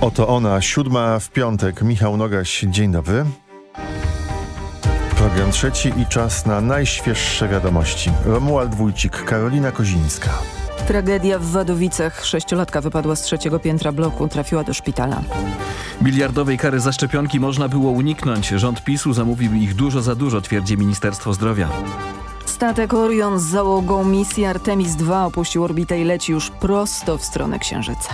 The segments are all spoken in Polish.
Oto ona, siódma w piątek. Michał Nogaś, dzień dobry. Program trzeci i czas na najświeższe wiadomości. Romuald Wójcik, Karolina Kozińska. Tragedia w Wadowicach. Sześciolatka wypadła z trzeciego piętra bloku, trafiła do szpitala. Miliardowej kary za szczepionki można było uniknąć. Rząd PiSu zamówił ich dużo za dużo, twierdzi Ministerstwo Zdrowia. Statek Orion z załogą misji Artemis II opuścił orbitę i leci już prosto w stronę Księżyca.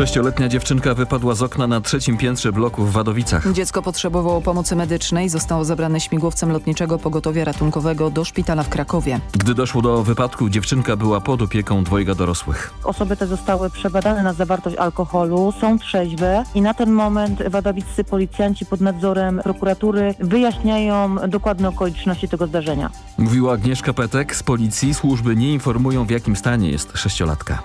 Sześcioletnia dziewczynka wypadła z okna na trzecim piętrze bloku w Wadowicach. Dziecko potrzebowało pomocy medycznej, zostało zabrane śmigłowcem lotniczego pogotowia ratunkowego do szpitala w Krakowie. Gdy doszło do wypadku, dziewczynka była pod opieką dwojga dorosłych. Osoby te zostały przebadane na zawartość alkoholu, są trzeźwe i na ten moment wadowiccy policjanci pod nadzorem prokuratury wyjaśniają dokładne okoliczności tego zdarzenia. Mówiła Agnieszka Petek z policji. Służby nie informują w jakim stanie jest sześciolatka.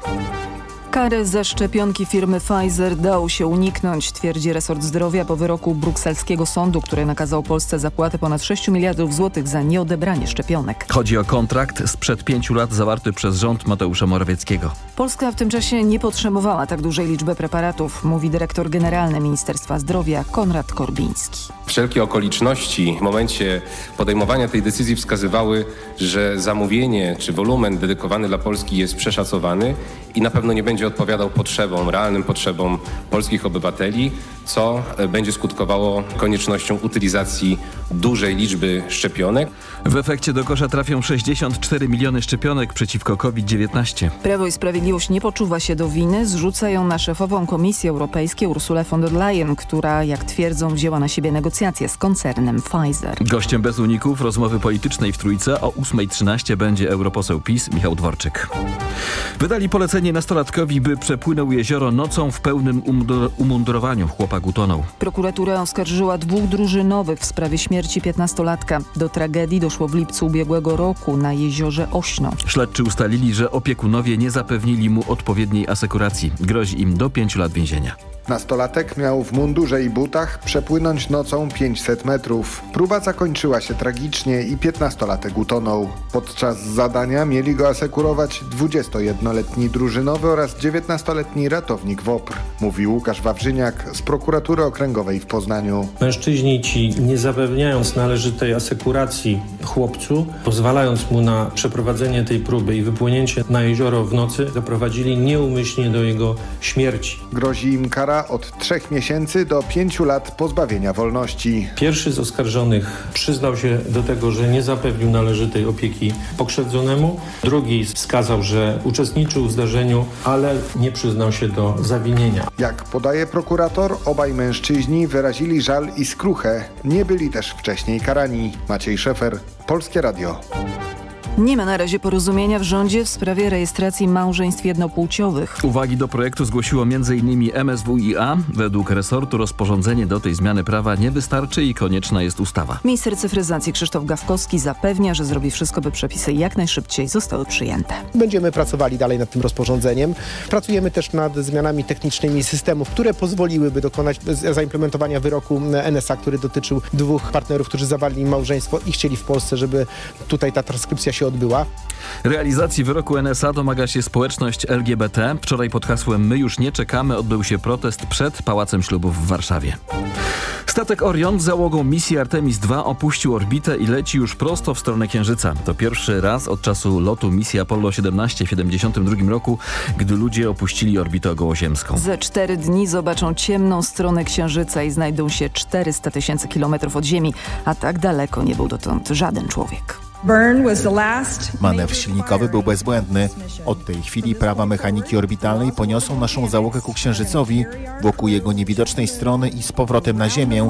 Kary za szczepionki firmy Pfizer dało się uniknąć, twierdzi resort zdrowia po wyroku brukselskiego sądu, który nakazał Polsce zapłatę ponad 6 miliardów złotych za nieodebranie szczepionek. Chodzi o kontrakt sprzed pięciu lat zawarty przez rząd Mateusza Morawieckiego. Polska w tym czasie nie potrzebowała tak dużej liczby preparatów, mówi dyrektor generalny Ministerstwa Zdrowia Konrad Korbiński. Wszelkie okoliczności w momencie podejmowania tej decyzji wskazywały, że zamówienie czy wolumen dedykowany dla Polski jest przeszacowany i na pewno nie będzie odpowiadał potrzebom, realnym potrzebom polskich obywateli, co będzie skutkowało koniecznością utylizacji dużej liczby szczepionek. W efekcie do kosza trafią 64 miliony szczepionek przeciwko COVID-19. Prawo i Sprawiedliwość nie poczuwa się do winy, zrzucają na szefową Komisji Europejskiej Ursulę von der Leyen, która, jak twierdzą, wzięła na siebie negocjacje z koncernem Pfizer. Gościem bez uników rozmowy politycznej w Trójce o 8.13 będzie europoseł PiS Michał Dworczyk. Wydali polecenie nastolatkowi, by przepłynął jezioro nocą w pełnym umundur umundurowaniu. Chłopak utonął. Prokuratura oskarżyła dwóch drużynowych w sprawie śmierci 15-latka. Do tragedii doszło w lipcu ubiegłego roku na jeziorze Ośno. Śledczy ustalili, że opiekunowie nie zapewnili mu odpowiedniej asekuracji. Grozi im do 5 lat więzienia. Nastolatek miał w mundurze i butach przepłynąć nocą 500 metrów. Próba zakończyła się tragicznie i 15-latek utonął. Podczas zadania mieli go asekurować 21-letni drużynowy oraz 19-letni ratownik WOPR, mówił Łukasz Wawrzyniak z prokuratury okręgowej w Poznaniu. Mężczyźni ci nie zapewniając należytej asekuracji chłopcu, pozwalając mu na przeprowadzenie tej próby i wypłynięcie na jezioro w nocy, doprowadzili nieumyślnie do jego śmierci. Grozi im kara od 3 miesięcy do 5 lat pozbawienia wolności. Pierwszy z oskarżonych przyznał się do tego, że nie zapewnił należytej opieki pokrzywdzonemu. Drugi wskazał, że uczestniczył w zdarzeniu, ale nie przyznał się do zawinienia. Jak podaje prokurator, obaj mężczyźni wyrazili żal i skruchę. Nie byli też wcześniej karani. Maciej Szefer, Polskie Radio. Nie ma na razie porozumienia w rządzie w sprawie rejestracji małżeństw jednopłciowych. Uwagi do projektu zgłosiło m.in. MSWiA. Według resortu rozporządzenie do tej zmiany prawa nie wystarczy i konieczna jest ustawa. Minister cyfryzacji Krzysztof Gawkowski zapewnia, że zrobi wszystko, by przepisy jak najszybciej zostały przyjęte. Będziemy pracowali dalej nad tym rozporządzeniem. Pracujemy też nad zmianami technicznymi systemów, które pozwoliłyby dokonać zaimplementowania wyroku NSA, który dotyczył dwóch partnerów, którzy zawarli małżeństwo i chcieli w Polsce, żeby tutaj ta transkrypcja się odbyła. Realizacji wyroku NSA domaga się społeczność LGBT. Wczoraj pod hasłem My już nie czekamy odbył się protest przed Pałacem Ślubów w Warszawie. Statek Orion z załogą misji Artemis II opuścił orbitę i leci już prosto w stronę Księżyca. To pierwszy raz od czasu lotu misji Apollo 17 w 1972 roku, gdy ludzie opuścili orbitę okołoziemską. Za cztery dni zobaczą ciemną stronę Księżyca i znajdą się 400 tysięcy kilometrów od Ziemi, a tak daleko nie był dotąd żaden człowiek. Manewr silnikowy był bezbłędny. Od tej chwili prawa mechaniki orbitalnej poniosą naszą załogę ku Księżycowi, wokół jego niewidocznej strony i z powrotem na Ziemię.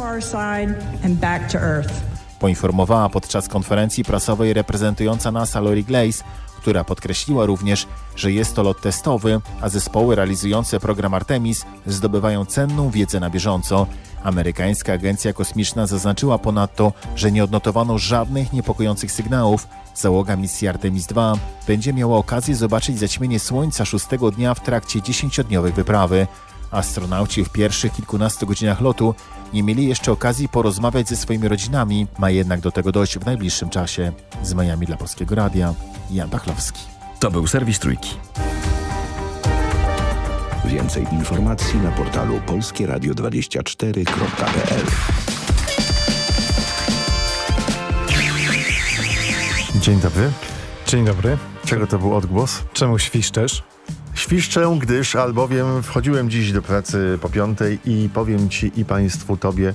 Poinformowała podczas konferencji prasowej reprezentująca NASA Lori Glaze, która podkreśliła również, że jest to lot testowy, a zespoły realizujące program Artemis zdobywają cenną wiedzę na bieżąco. Amerykańska Agencja Kosmiczna zaznaczyła ponadto, że nie odnotowano żadnych niepokojących sygnałów. Załoga misji Artemis II będzie miała okazję zobaczyć zaćmienie Słońca szóstego dnia w trakcie dziesięciodniowej wyprawy. Astronauci w pierwszych kilkunastu godzinach lotu nie mieli jeszcze okazji porozmawiać ze swoimi rodzinami, ma jednak do tego dojść w najbliższym czasie. Z Miami dla Polskiego Radia, Jan Pachlowski. To był serwis Trójki. Więcej informacji na portalu polskieradio24.pl Dzień dobry. Dzień dobry. Czego to był odgłos? Czemu świszczesz? Świszczę, gdyż albowiem wchodziłem dziś do pracy po piątej i powiem ci i państwu tobie,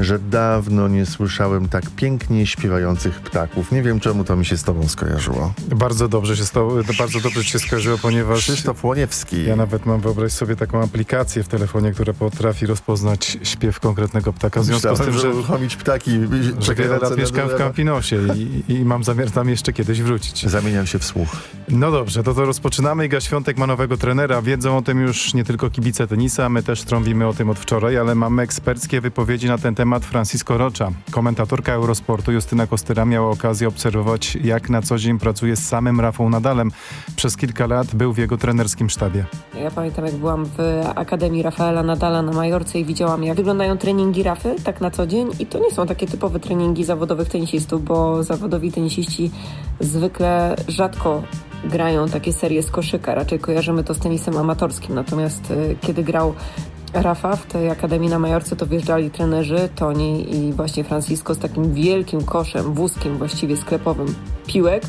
że dawno nie słyszałem tak pięknie śpiewających ptaków. Nie wiem, czemu to mi się z tobą skojarzyło. Bardzo dobrze się, sto, bardzo dobrze się skojarzyło, ponieważ Krzysztof Łoniewski. ja nawet mam, wyobraź sobie, taką aplikację w telefonie, która potrafi rozpoznać śpiew konkretnego ptaka. W związku z tym, że, uruchomić ptaki że wiele lat mieszkam w. Campinosie i, i mam zamiar tam jeszcze kiedyś wrócić. Zamieniam się w słuch. No dobrze, to to rozpoczynamy. Iga Świątek ma nowego trenera. Wiedzą o tym już nie tylko kibice tenisa, my też trąbimy o tym od wczoraj, ale mamy eksperckie wypowiedzi na ten temat Francisco Rocza. Komentatorka Eurosportu Justyna Kostyra miała okazję obserwować, jak na co dzień pracuje z samym Rafą Nadalem. Przez kilka lat był w jego trenerskim sztabie. Ja pamiętam, jak byłam w Akademii Rafaela Nadala na Majorce i widziałam, jak wyglądają treningi Rafy tak na co dzień. I to nie są takie typowe treningi zawodowych tenisistów, bo zawodowi tenisiści zwykle rzadko grają takie serie z koszyka. Raczej kojarzymy to z tenisem amatorskim. Natomiast y, kiedy grał Rafa w tej Akademii na Majorce, to wjeżdżali trenerzy Toni i właśnie Francisco z takim wielkim koszem, wózkiem właściwie sklepowym piłek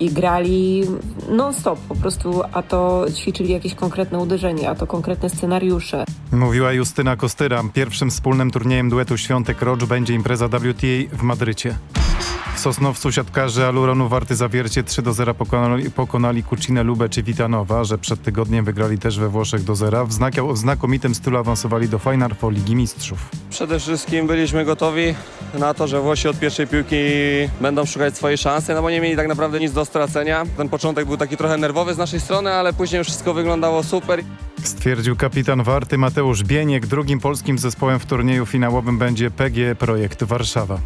i grali non-stop po prostu, a to ćwiczyli jakieś konkretne uderzenie, a to konkretne scenariusze. Mówiła Justyna Kostyra. Pierwszym wspólnym turniejem duetu Świątek Rocz będzie impreza WTA w Madrycie. W Sosnowcu siatkarze Aluronu Warty Zawiercie 3 do 0 pokonali, pokonali Kucinę Lubę czy Witanowa, że przed tygodniem wygrali też we Włoszech do zera. W, znak, w znakomitym stylu awansowali do Final Four Ligi Mistrzów. Przede wszystkim byliśmy gotowi na to, że Włosi od pierwszej piłki będą szukać swojej szansy, no bo nie mieli tak naprawdę nic do stracenia. Ten początek był taki trochę nerwowy z naszej strony, ale później już wszystko wyglądało super. Stwierdził kapitan Warty Mateusz Bieniek. Drugim polskim zespołem w turnieju finałowym będzie PG Projekt Warszawa.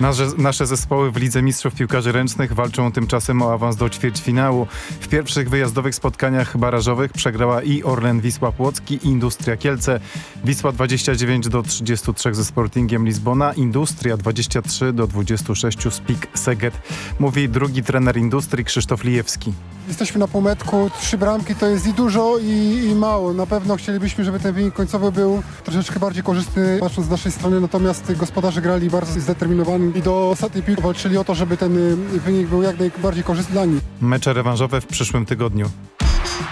Nasze, nasze zespoły w Lidze Mistrzów Piłkarzy Ręcznych walczą tymczasem o awans do ćwierćfinału. W pierwszych wyjazdowych spotkaniach barażowych przegrała i Orlen Wisła Płocki i Industria Kielce. Wisła 29 do 33 ze Sportingiem Lizbona, Industria 23 do 26 z PIK Seget. Mówi drugi trener Industrii Krzysztof Lijewski. Jesteśmy na półmetku, trzy bramki to jest i dużo i, i mało. Na pewno chcielibyśmy, żeby ten wynik końcowy był troszeczkę bardziej korzystny, patrząc z naszej strony, natomiast gospodarze grali bardzo zdeterminowani i do ostatniej piłki walczyli o to, żeby ten y, wynik był jak najbardziej korzystny dla nich. Mecze rewanżowe w przyszłym tygodniu.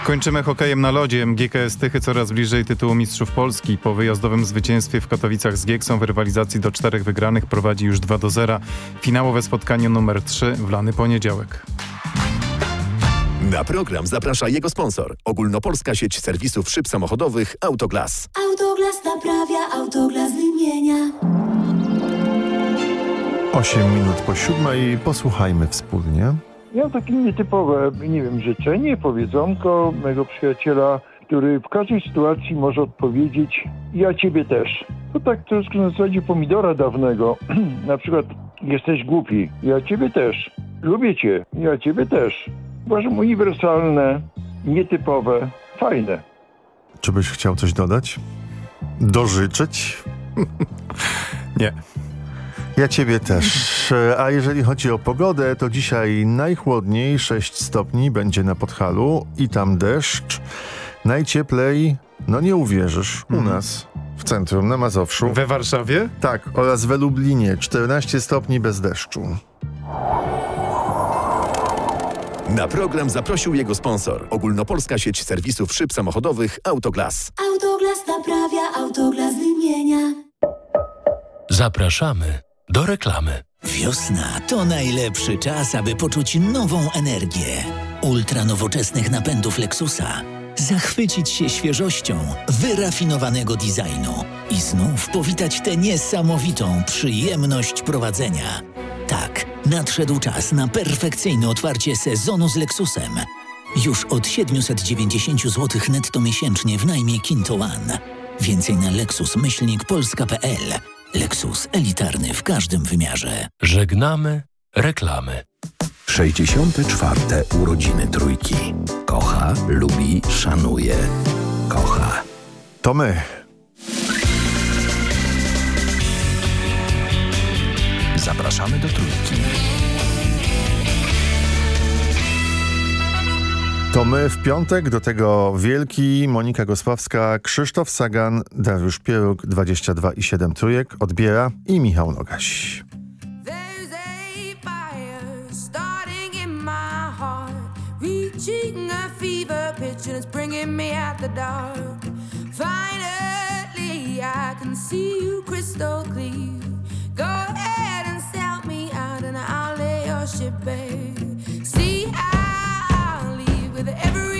Kończymy hokejem na lodzie. GKS Tychy coraz bliżej tytułu Mistrzów Polski. Po wyjazdowym zwycięstwie w Katowicach z Gieksą w rywalizacji do czterech wygranych prowadzi już 2 do 0. Finałowe spotkanie numer 3 w lany poniedziałek. Na program zaprasza jego sponsor. Ogólnopolska sieć serwisów szyb samochodowych Autoglas. Autoglas naprawia, Autoglas wymienia. 8 minut po siódmej. Posłuchajmy wspólnie. Ja mam takie nietypowe, nie wiem, życzenie, powiedzonko mego przyjaciela, który w każdej sytuacji może odpowiedzieć ja ciebie też. To tak troszkę na zasadzie pomidora dawnego. na przykład jesteś głupi, ja ciebie też. Lubię cię, ja ciebie też. Uważam uniwersalne, nietypowe, fajne. Czy byś chciał coś dodać? Dożyczyć? Nie. Ja ciebie też. A jeżeli chodzi o pogodę, to dzisiaj najchłodniej 6 stopni będzie na Podhalu i tam deszcz. Najcieplej, no nie uwierzysz, u nas w centrum na Mazowszu. We Warszawie? Tak, oraz we Lublinie 14 stopni bez deszczu. Na program zaprosił jego sponsor. Ogólnopolska sieć serwisów szyb samochodowych Autoglas. Autoglas naprawia, Autoglas wymienia. Zapraszamy do reklamy. Wiosna to najlepszy czas, aby poczuć nową energię. Ultra nowoczesnych napędów Lexusa. Zachwycić się świeżością, wyrafinowanego designu i znów powitać tę niesamowitą przyjemność prowadzenia. Tak, nadszedł czas na perfekcyjne otwarcie sezonu z Lexusem. Już od 790 zł netto miesięcznie w najmie Kinto One. Więcej na lexus-polska.pl. Lexus elitarny w każdym wymiarze. Żegnamy reklamy. 64. urodziny trójki. Kocha, lubi, szanuje. Kocha. To my. Zapraszamy do trójki. To my w piątek, do tego Wielki, Monika Gosławska, Krzysztof Sagan, Dariusz Pieruk, 22 i 7 trójek, odbiera i Michał Nogaś. reaching a fever pitch and it's bringing me out the dark. Finally, I can see you crystal clear. Go I'll lay your ship bare. See, I'll leave with every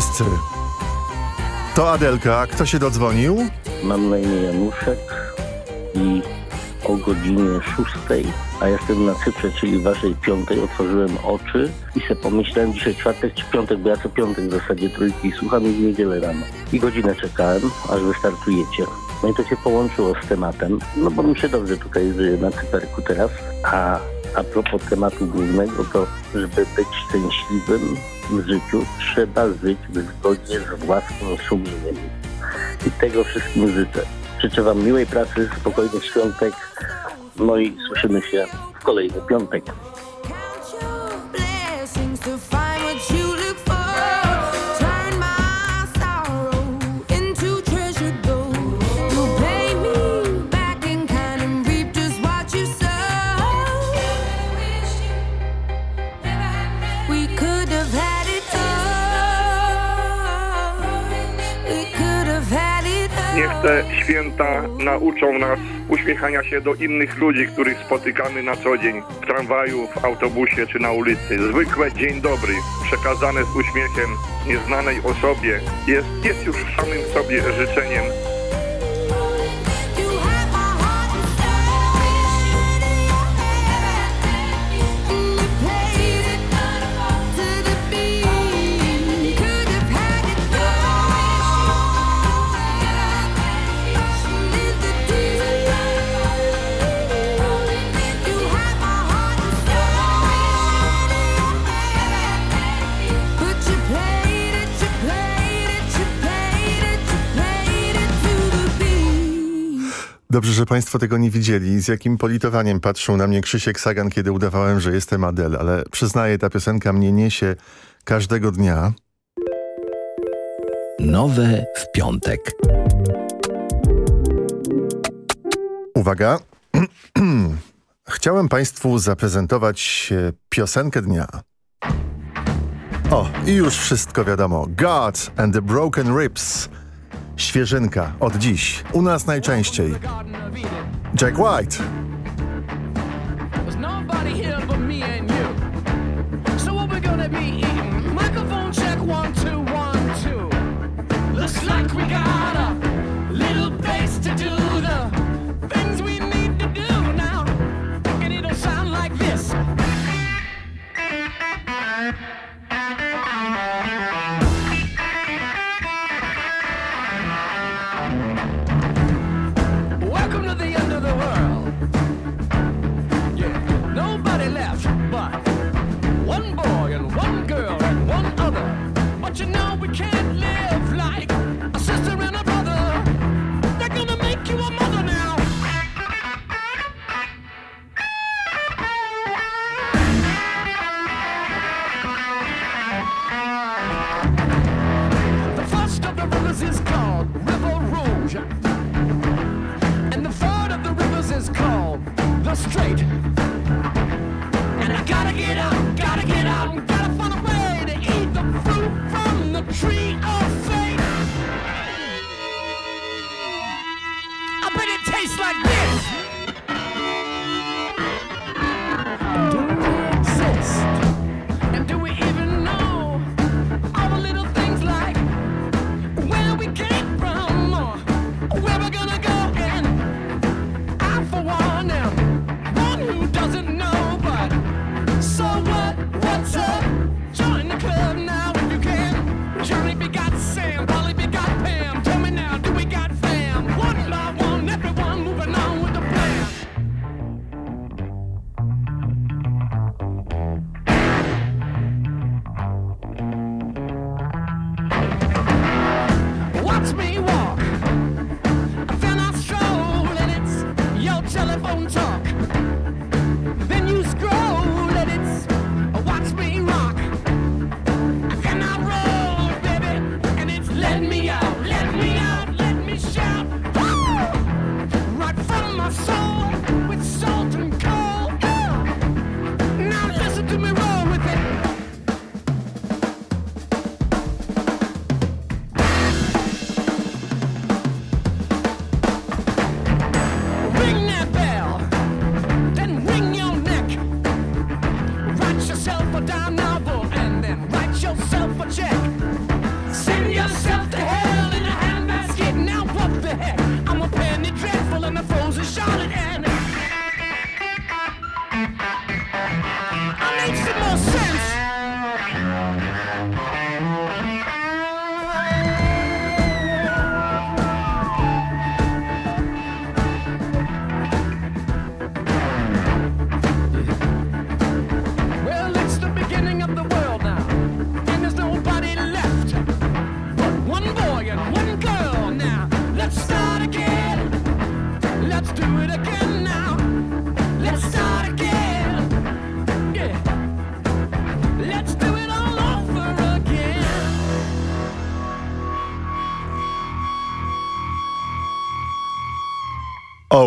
wszyscy. To Adelka. Kto się dodzwonił? Mam na imię Januszek i o godzinie 6, a jestem na Cyprze, czyli waszej piątej, otworzyłem oczy i sobie pomyślałem, dzisiaj czwartek czy piątek, bo ja co piątek w zasadzie trójki słucham i w niedzielę rano. I godzinę czekałem, aż wystartujecie. No i to się połączyło z tematem, no bo mi się dobrze tutaj na Cyperku teraz, a a propos tematu głównego, to żeby być szczęśliwym w życiu, trzeba żyć zgodnie z własnym sumieniem. I tego wszystkim życzę. Życzę Wam miłej pracy, spokojnych świątek, no i słyszymy się w kolejny piątek. Te święta nauczą nas uśmiechania się do innych ludzi, których spotykamy na co dzień w tramwaju, w autobusie czy na ulicy. Zwykłe dzień dobry, przekazane z uśmiechem nieznanej osobie, jest, jest już samym sobie życzeniem Dobrze, że państwo tego nie widzieli. Z jakim politowaniem patrzył na mnie Krzysiek Sagan, kiedy udawałem, że jestem Adel. Ale przyznaję, ta piosenka mnie niesie każdego dnia. Nowe w piątek. Uwaga. Chciałem państwu zaprezentować e, piosenkę dnia. O, i już wszystko wiadomo. God and the Broken Ribs. Świeżynka od dziś. U nas najczęściej. Jack White.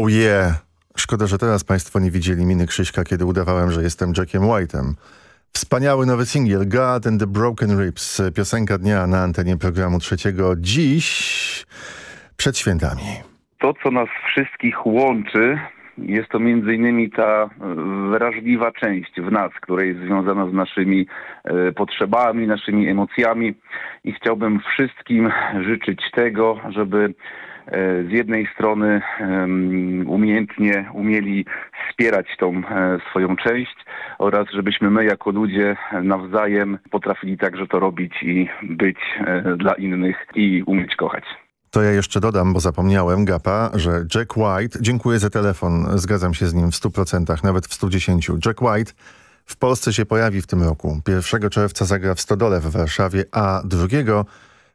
Oh yeah. Szkoda, że teraz państwo nie widzieli miny Krzyśka, kiedy udawałem, że jestem Jackiem White'em. Wspaniały nowy singiel God and the Broken Ribs, piosenka dnia na antenie programu trzeciego dziś przed świętami. To, co nas wszystkich łączy, jest to między innymi ta e, wrażliwa część w nas, która jest związana z naszymi e, potrzebami, naszymi emocjami i chciałbym wszystkim życzyć tego, żeby z jednej strony umiejętnie umieli wspierać tą e, swoją część oraz żebyśmy my jako ludzie nawzajem potrafili także to robić i być e, dla innych i umieć kochać. To ja jeszcze dodam, bo zapomniałem, Gapa, że Jack White, dziękuję za telefon, zgadzam się z nim w 100%, nawet w 110%. Jack White w Polsce się pojawi w tym roku. 1 czerwca zagra w Stodole w Warszawie, a 2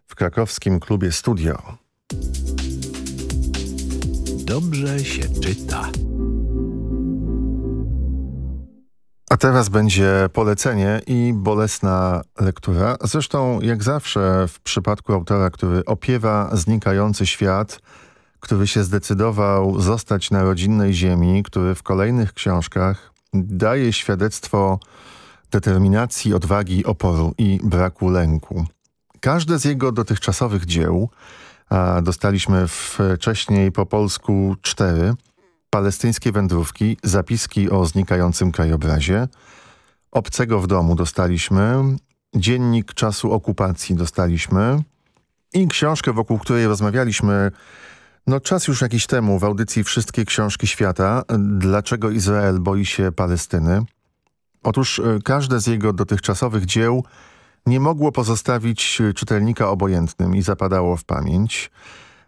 w krakowskim klubie Studio. Dobrze się czyta. A teraz będzie polecenie i bolesna lektura. Zresztą jak zawsze w przypadku autora, który opiewa znikający świat, który się zdecydował zostać na rodzinnej ziemi, który w kolejnych książkach daje świadectwo determinacji, odwagi, oporu i braku lęku. Każde z jego dotychczasowych dzieł, a dostaliśmy wcześniej po polsku cztery, Palestyńskie wędrówki, zapiski o znikającym krajobrazie, Obcego w domu dostaliśmy, Dziennik czasu okupacji dostaliśmy i książkę, wokół której rozmawialiśmy no czas już jakiś temu w audycji Wszystkie książki świata. Dlaczego Izrael boi się Palestyny? Otóż y, każde z jego dotychczasowych dzieł nie mogło pozostawić y, czytelnika obojętnym i zapadało w pamięć.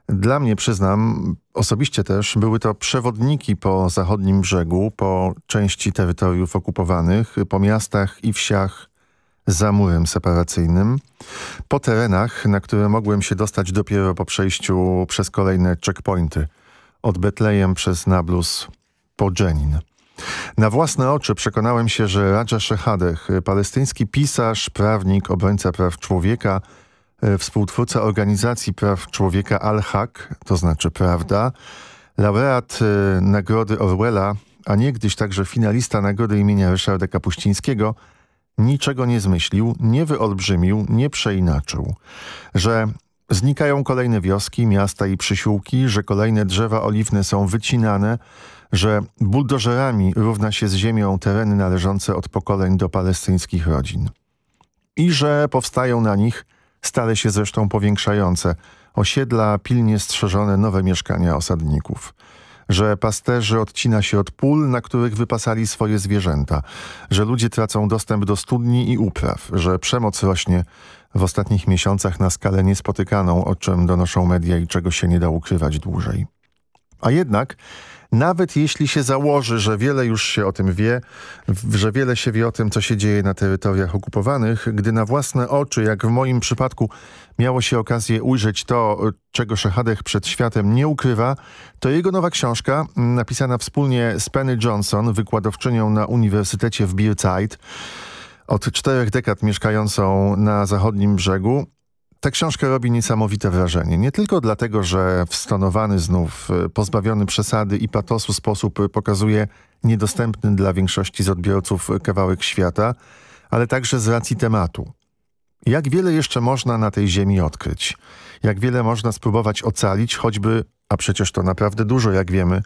Dla mnie, przyznam, osobiście też, były to przewodniki po zachodnim brzegu, po części terytoriów okupowanych, po miastach i wsiach za murem separacyjnym, po terenach, na które mogłem się dostać dopiero po przejściu przez kolejne checkpointy, od Betlejem przez Nablus po Dżenin. Na własne oczy przekonałem się, że Raja Shehadeh, palestyński pisarz, prawnik, obrońca praw człowieka, e, współtwórca organizacji praw człowieka Al-Haq, to znaczy Prawda, laureat e, Nagrody Orwella, a niegdyś także finalista Nagrody imienia Ryszarda Kapuścińskiego, niczego nie zmyślił, nie wyolbrzymił, nie przeinaczył. Że znikają kolejne wioski, miasta i przysiłki, że kolejne drzewa oliwne są wycinane, że buldożerami równa się z ziemią tereny należące od pokoleń do palestyńskich rodzin. I że powstają na nich, stale się zresztą powiększające, osiedla pilnie strzeżone nowe mieszkania osadników. Że pasterzy odcina się od pól, na których wypasali swoje zwierzęta. Że ludzie tracą dostęp do studni i upraw. Że przemoc rośnie w ostatnich miesiącach na skalę niespotykaną, o czym donoszą media i czego się nie da ukrywać dłużej. A jednak nawet jeśli się założy, że wiele już się o tym wie, że wiele się wie o tym, co się dzieje na terytoriach okupowanych, gdy na własne oczy, jak w moim przypadku, miało się okazję ujrzeć to, czego Szechadech przed światem nie ukrywa, to jego nowa książka, m, napisana wspólnie z Penny Johnson, wykładowczynią na Uniwersytecie w Bearside, od czterech dekad mieszkającą na zachodnim brzegu, ta książka robi niesamowite wrażenie. Nie tylko dlatego, że wstonowany znów, y, pozbawiony przesady i patosu sposób y, pokazuje niedostępny dla większości z odbiorców y, kawałek świata, ale także z racji tematu. Jak wiele jeszcze można na tej ziemi odkryć? Jak wiele można spróbować ocalić, choćby, a przecież to naprawdę dużo, jak wiemy,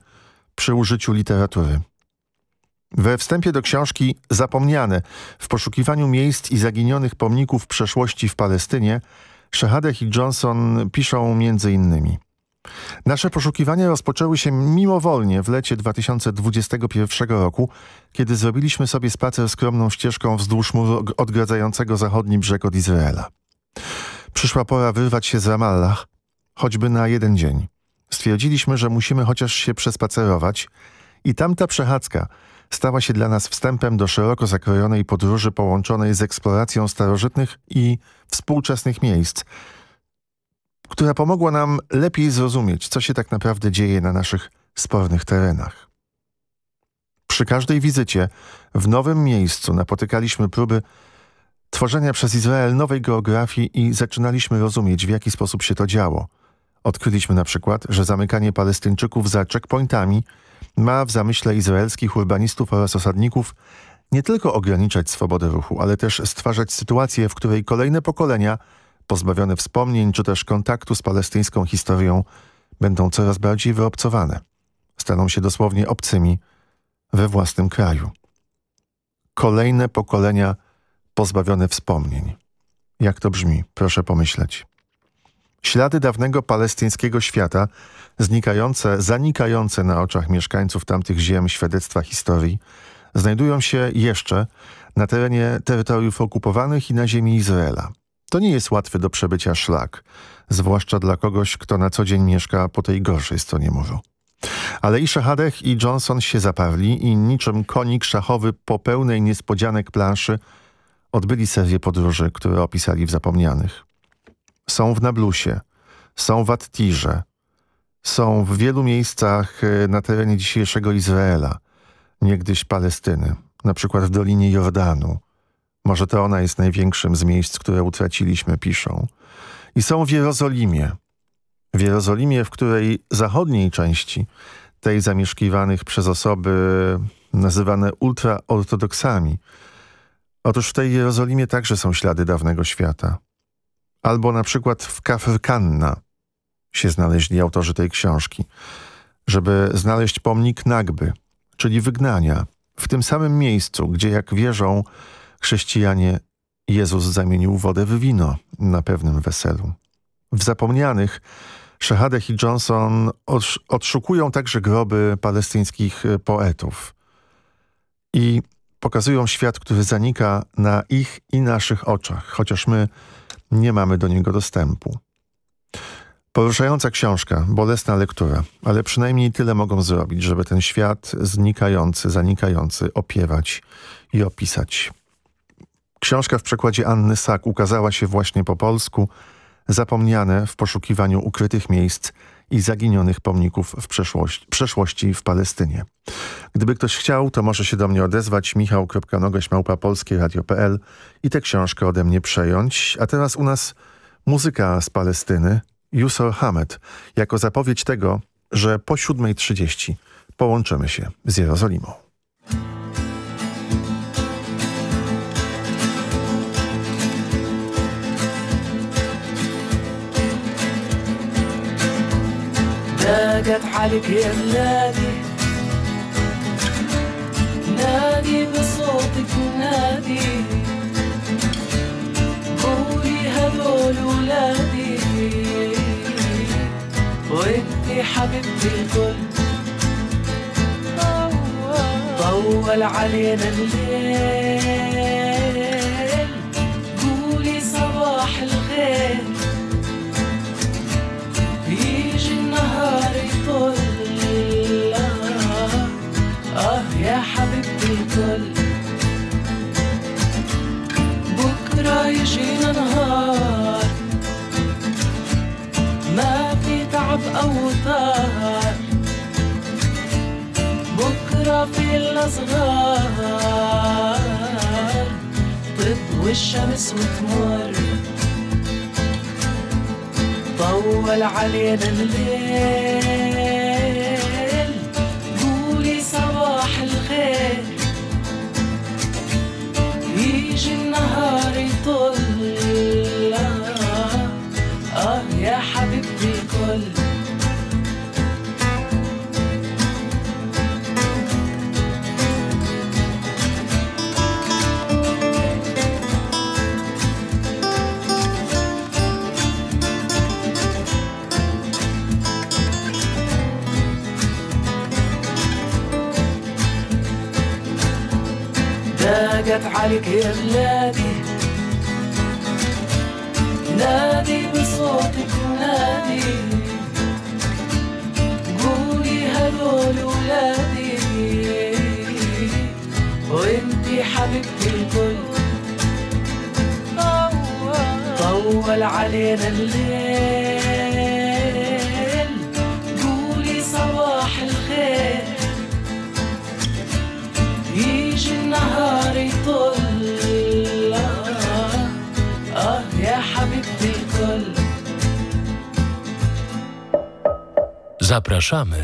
przy użyciu literatury. We wstępie do książki Zapomniane w poszukiwaniu miejsc i zaginionych pomników przeszłości w Palestynie Szehadech i Johnson piszą między innymi Nasze poszukiwania rozpoczęły się mimowolnie w lecie 2021 roku, kiedy zrobiliśmy sobie spacer skromną ścieżką wzdłuż muru odgradzającego zachodni brzeg od Izraela. Przyszła pora wyrwać się z Ramallah, choćby na jeden dzień. Stwierdziliśmy, że musimy chociaż się przespacerować i tamta przechadzka stała się dla nas wstępem do szeroko zakrojonej podróży połączonej z eksploracją starożytnych i współczesnych miejsc, która pomogła nam lepiej zrozumieć, co się tak naprawdę dzieje na naszych spornych terenach. Przy każdej wizycie w nowym miejscu napotykaliśmy próby tworzenia przez Izrael nowej geografii i zaczynaliśmy rozumieć, w jaki sposób się to działo. Odkryliśmy na przykład, że zamykanie Palestyńczyków za checkpointami ma w zamyśle izraelskich urbanistów oraz osadników nie tylko ograniczać swobodę ruchu, ale też stwarzać sytuację, w której kolejne pokolenia, pozbawione wspomnień czy też kontaktu z palestyńską historią, będą coraz bardziej wyobcowane. Staną się dosłownie obcymi we własnym kraju. Kolejne pokolenia pozbawione wspomnień. Jak to brzmi? Proszę pomyśleć. Ślady dawnego palestyńskiego świata, znikające, zanikające na oczach mieszkańców tamtych ziem świadectwa historii, znajdują się jeszcze na terenie terytoriów okupowanych i na ziemi Izraela. To nie jest łatwy do przebycia szlak, zwłaszcza dla kogoś, kto na co dzień mieszka po tej gorszej stronie muru. Ale i Szachadech i Johnson się zaparli i niczym konik szachowy po pełnej niespodzianek planszy odbyli serię podróży, które opisali w Zapomnianych. Są w Nablusie, są w Attirze, są w wielu miejscach e, na terenie dzisiejszego Izraela, niegdyś Palestyny, na przykład w Dolinie Jordanu. Może to ona jest największym z miejsc, które utraciliśmy, piszą. I są w Jerozolimie. W Jerozolimie, w której zachodniej części, tej zamieszkiwanych przez osoby nazywane ultraortodoksami. Otóż w tej Jerozolimie także są ślady dawnego świata. Albo na przykład w Kafr Kanna się znaleźli autorzy tej książki, żeby znaleźć pomnik Nagby, czyli wygnania, w tym samym miejscu, gdzie jak wierzą chrześcijanie, Jezus zamienił wodę w wino na pewnym weselu. W zapomnianych Szehadech i Johnson odsz- odszukują także groby palestyńskich y, poetów i pokazują świat, który zanika na ich i naszych oczach, chociaż my nie mamy do niego dostępu. Poruszająca książka, bolesna lektura, ale przynajmniej tyle mogą zrobić, żeby ten świat znikający, zanikający opiewać i opisać. Książka w przekładzie Anny Sak ukazała się właśnie po polsku, zapomniane w poszukiwaniu ukrytych miejsc i zaginionych pomników w przeszłości, przeszłości w Palestynie. Gdyby ktoś chciał, to może się do mnie odezwać michał.nogaśmałpa polskieradio.pl i tę książkę ode mnie przejąć. A teraz u nas Muzyka z Palestyny, Yusor Hamed, jako zapowiedź tego, że po 7.30 połączymy się z Jerozolimą. نادت عليك يا بلادي نادي بصوتك نادي قولي هدول ولادي وانتي حبيبتي الكل طول علينا الليل. قولي صباح الخير. يجي النهار يطل آه يا حبيبتي الكل بكرة يجينا نهار. ما في تعب أو طار بكرة في الأصغار تضوي الشمس وتمر. طول علينا الليل. قولي صباح الخير. يجي النهار يطل. ضاقت عليك يا بلادي نادي بصوتك نادي. قولي هدول ولادي. وانتي حبيبتي الكل. طول علينا الليل. قولي صباح الخير. يجي النهار. يطل آه, آه يا حبيبتي الكل Zapraszamy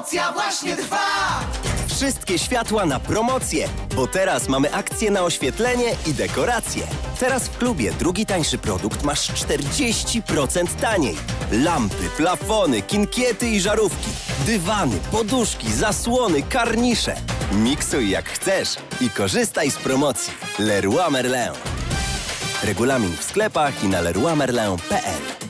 Promocja właśnie trwa! Wszystkie światła na promocję, bo teraz mamy akcję na oświetlenie i dekoracje. Teraz w klubie drugi tańszy produkt masz 40% taniej. Lampy, plafony, kinkiety i żarówki, dywany, poduszki, zasłony, karnisze. Miksuj jak chcesz i korzystaj z promocji. Leroy Merlin. Regulamin w sklepach i na leroymerlin.pl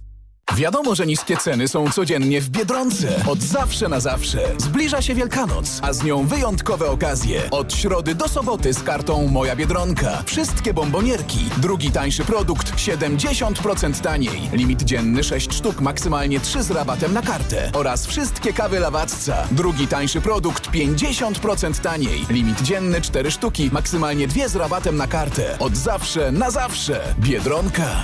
Wiadomo, że niskie ceny są codziennie w Biedronce. Od zawsze na zawsze. Zbliża się Wielkanoc, a z nią wyjątkowe okazje. Od środy do soboty z kartą Moja Biedronka. Wszystkie bombonierki. Drugi tańszy produkt 70% taniej. Limit dzienny 6 sztuk, maksymalnie 3 z rabatem na kartę. Oraz wszystkie kawy Lawacca. Drugi tańszy produkt 50% taniej. Limit dzienny 4 sztuki, maksymalnie 2 z rabatem na kartę. Od zawsze na zawsze. Biedronka.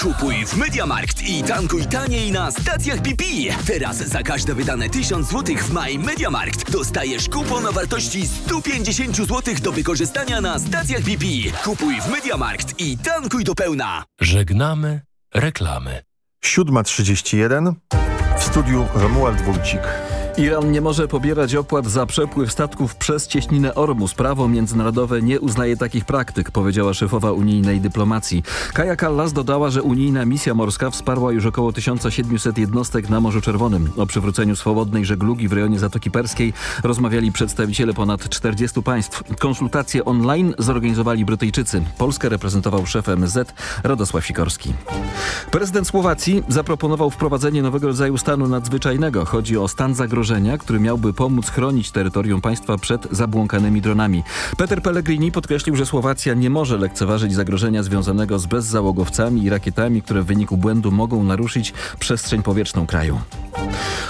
Kupuj w Mediamarkt i tankuj taniej na stacjach BP. Teraz za każde wydane 1000 zł w Maj Mediamarkt dostajesz kupon o wartości 150 zł do wykorzystania na stacjach BP. Kupuj w Mediamarkt i tankuj do pełna. Żegnamy reklamy. 7.31 w studiu Romuald Wójcik. Iran nie może pobierać opłat za przepływ statków przez cieśninę Ormus. Prawo międzynarodowe nie uznaje takich praktyk, powiedziała szefowa unijnej dyplomacji. Kaja Kallas dodała, że unijna misja morska wsparła już około 1700 jednostek na Morzu Czerwonym. O przywróceniu swobodnej żeglugi w rejonie Zatoki Perskiej rozmawiali przedstawiciele ponad 40 państw. Konsultacje online zorganizowali Brytyjczycy. Polskę reprezentował szef MSZ Radosław Sikorski. Prezydent Słowacji zaproponował wprowadzenie nowego rodzaju stanu nadzwyczajnego. Chodzi o stan zagrożenia który miałby pomóc chronić terytorium państwa przed zabłąkanymi dronami. Peter Pellegrini podkreślił, że Słowacja nie może lekceważyć zagrożenia związanego z bezzałogowcami i rakietami, które w wyniku błędu mogą naruszyć przestrzeń powietrzną kraju.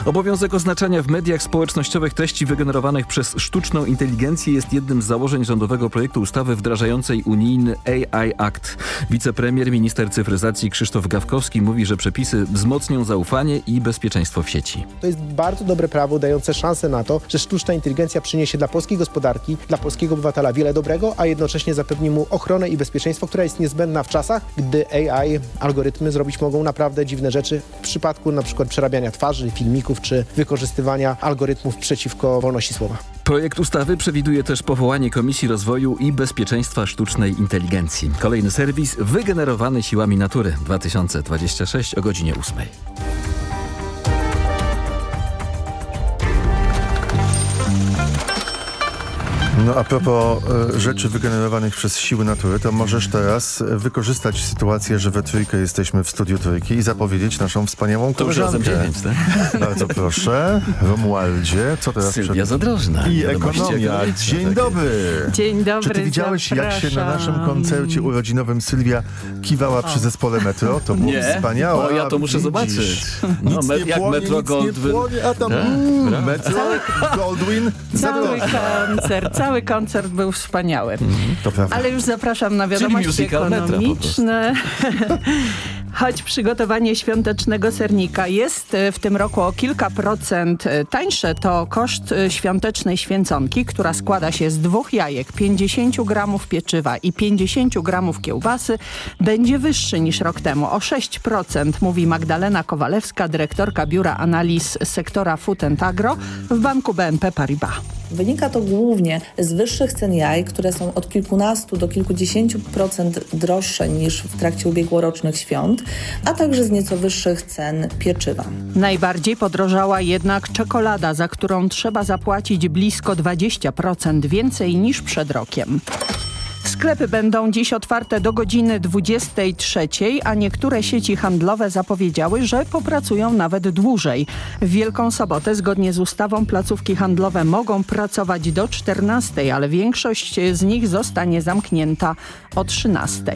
Obowiązek oznaczania w mediach społecznościowych treści wygenerowanych przez sztuczną inteligencję jest jednym z założeń rządowego projektu ustawy wdrażającej unijny AI Act. Wicepremier, minister cyfryzacji Krzysztof Gawkowski mówi, że przepisy wzmocnią zaufanie i bezpieczeństwo w sieci. To jest bardzo dobre prawo dające szansę na to, że sztuczna inteligencja przyniesie dla polskiej gospodarki, dla polskiego obywatela wiele dobrego, a jednocześnie zapewni mu ochronę i bezpieczeństwo, która jest niezbędna w czasach, gdy AI, algorytmy zrobić mogą naprawdę dziwne rzeczy w przypadku na przykład przerabiania twarzy, filmików czy wykorzystywania algorytmów przeciwko wolności słowa. Projekt ustawy przewiduje też powołanie Komisji Rozwoju i Bezpieczeństwa Sztucznej Inteligencji. Kolejny serwis wygenerowany siłami natury 2026 o godzinie 8. No a propos e, rzeczy wygenerowanych przez siły natury, to możesz teraz wykorzystać sytuację, że we trójkę jesteśmy w studiu trójki i zapowiedzieć naszą wspaniałą To już razem koleżankę. dziewięć, tak? Bardzo proszę. Romualdzie, co teraz Sylwia przed- Zadrożna. I ekonomia. Dzień tak dobry. Dzień dobry, Czy ty widziałeś, jak się na naszym zapraszam. koncercie urodzinowym Sylwia kiwała przy zespole Metro? To było Nie? wspaniałe. O, ja to muszę Widzisz. zobaczyć. No, Nic met- nie jak płonie, Metro nic nie Goldwyn. płonie, a tam Tak, mm. Metro, Goldwyn, Cały koncert, cały koncert był wspaniały. Prawda. Ale już zapraszam na wiadomości ekonomiczne. Choć przygotowanie świątecznego sernika jest e, w tym roku o kilka procent e, tańsze, to koszt e, świątecznej święconki, która składa się z dwóch jajek, 50 gramów pieczywa i 50 gramów kiełbasy, będzie wyższy niż rok temu. O 6% mówi Magdalena Kowalewska, dyrektorka Biura Analiz Sektora Food and Agro w banku BNP Paribas. Wynika to głównie z wyższych cen jaj, które są od kilkunastu do kilkudziesięciu procent droższe niż w trakcie ubiegłorocznych świąt, a także z nieco wyższych cen pieczywa. Najbardziej podrożała jednak czekolada, za którą trzeba zapłacić blisko 20% więcej niż przed rokiem. Sklepy będą dziś otwarte do godziny 23, a niektóre sieci handlowe zapowiedziały, że popracują nawet dłużej. W Wielką Sobotę zgodnie z ustawą placówki handlowe mogą pracować do 14, ale większość z nich zostanie zamknięta o 13.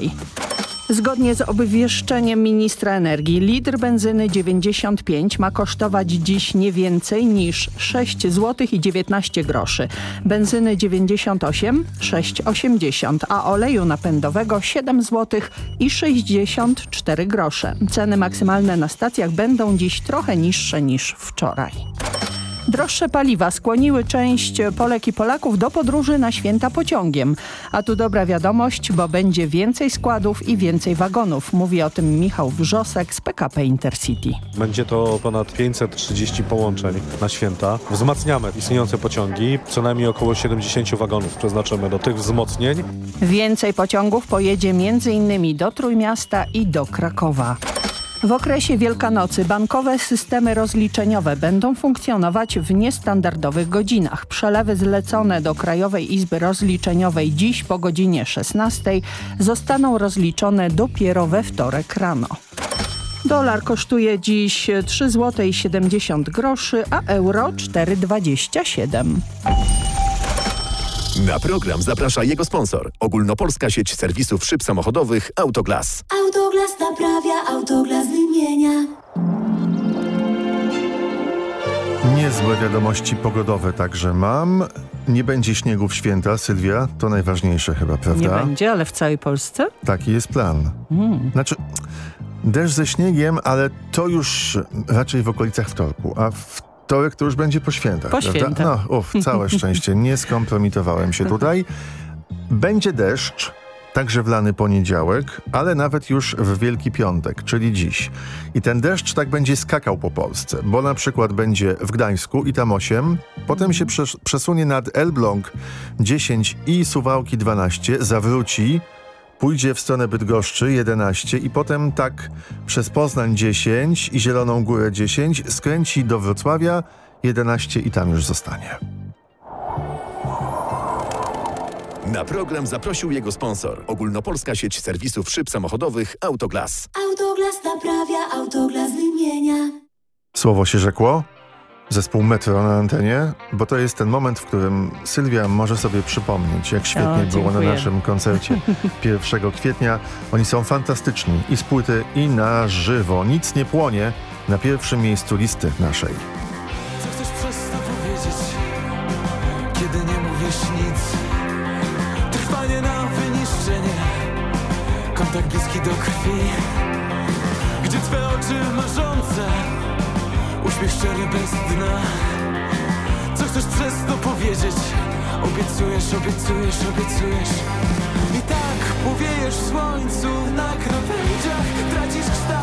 Zgodnie z obwieszczeniem ministra energii litr benzyny 95 ma kosztować dziś nie więcej niż 6 zł i 19 groszy. Benzyny 98 6,80, a oleju napędowego 7 zł i 64 grosze. Ceny maksymalne na stacjach będą dziś trochę niższe niż wczoraj. Droższe paliwa skłoniły część Polek i Polaków do podróży na święta pociągiem. A tu dobra wiadomość, bo będzie więcej składów i więcej wagonów. Mówi o tym Michał Wrzosek z PKP Intercity. Będzie to ponad 530 połączeń na święta. Wzmacniamy istniejące pociągi. Co najmniej około 70 wagonów przeznaczymy do tych wzmocnień. Więcej pociągów pojedzie m.in. do Trójmiasta i do Krakowa. W okresie Wielkanocy bankowe systemy rozliczeniowe będą funkcjonować w niestandardowych godzinach. Przelewy zlecone do Krajowej Izby Rozliczeniowej dziś po godzinie 16 zostaną rozliczone dopiero we wtorek rano. Dolar kosztuje dziś 3 zł 70 groszy, a euro 4,27. Na program zaprasza jego sponsor. Ogólnopolska sieć serwisów szyb samochodowych Autoglas. Autoglas naprawia, Autoglas wymienia. Niezłe wiadomości pogodowe także mam. Nie będzie śniegu w święta, Sylwia, to najważniejsze chyba, prawda? Nie będzie, ale w całej Polsce? Taki jest plan. Mm. Znaczy, deszcz ze śniegiem, ale to już raczej w okolicach wtorku, a wtorek to już będzie po świętach, Po prawda? świętach. No, uf, całe szczęście, nie skompromitowałem się tutaj. Będzie deszcz, także w lany poniedziałek, ale nawet już w Wielki Piątek, czyli dziś. I ten deszcz tak będzie skakał po Polsce, bo na przykład będzie w Gdańsku i tam 8, potem się przes- przesunie nad Elbląg 10 i Suwałki 12, zawróci, pójdzie w stronę Bydgoszczy 11 i potem tak przez Poznań 10 i Zieloną Górę 10 skręci do Wrocławia 11 i tam już zostanie. Na program zaprosił jego sponsor. Ogólnopolska sieć serwisów szyb samochodowych Autoglas. Autoglas naprawia, Autoglas wymienia. Słowo się rzekło. Zespół Metro na antenie, bo to jest ten moment, w którym Sylwia może sobie przypomnieć, jak świetnie O, było na naszym koncercie 1 kwietnia. Oni są fantastyczni i z płyty, i na żywo. Nic nie płonie na pierwszym miejscu listy naszej. Co chcesz przez to powiedzieć, kiedy nie mówisz nic? Trwanie na wyniszczenie, kontakt bliski do krwi. Gdzie twe oczy marzące, uśmiech szczery bez dna. Co chcesz przez to powiedzieć? Obiecujesz, obiecujesz, obiecujesz. I tak powiejesz w słońcu na krawędziach, tracisz kształt.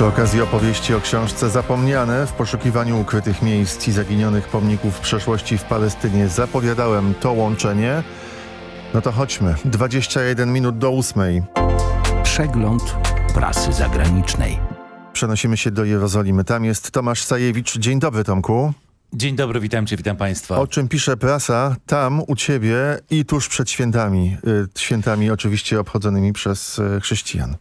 Przy okazji opowieści o książce Zapomniane w poszukiwaniu ukrytych miejsc i zaginionych pomników przeszłości w Palestynie zapowiadałem to łączenie. No to chodźmy. 21 minut do ósmej. Przegląd prasy zagranicznej. Przenosimy się do Jerozolimy. Tam jest Tomasz Sajewicz. Dzień dobry, Tomku. Dzień dobry, witam cię, witam państwa. O czym pisze prasa tam u ciebie i tuż przed świętami. Y, świętami oczywiście obchodzonymi przez y, chrześcijan.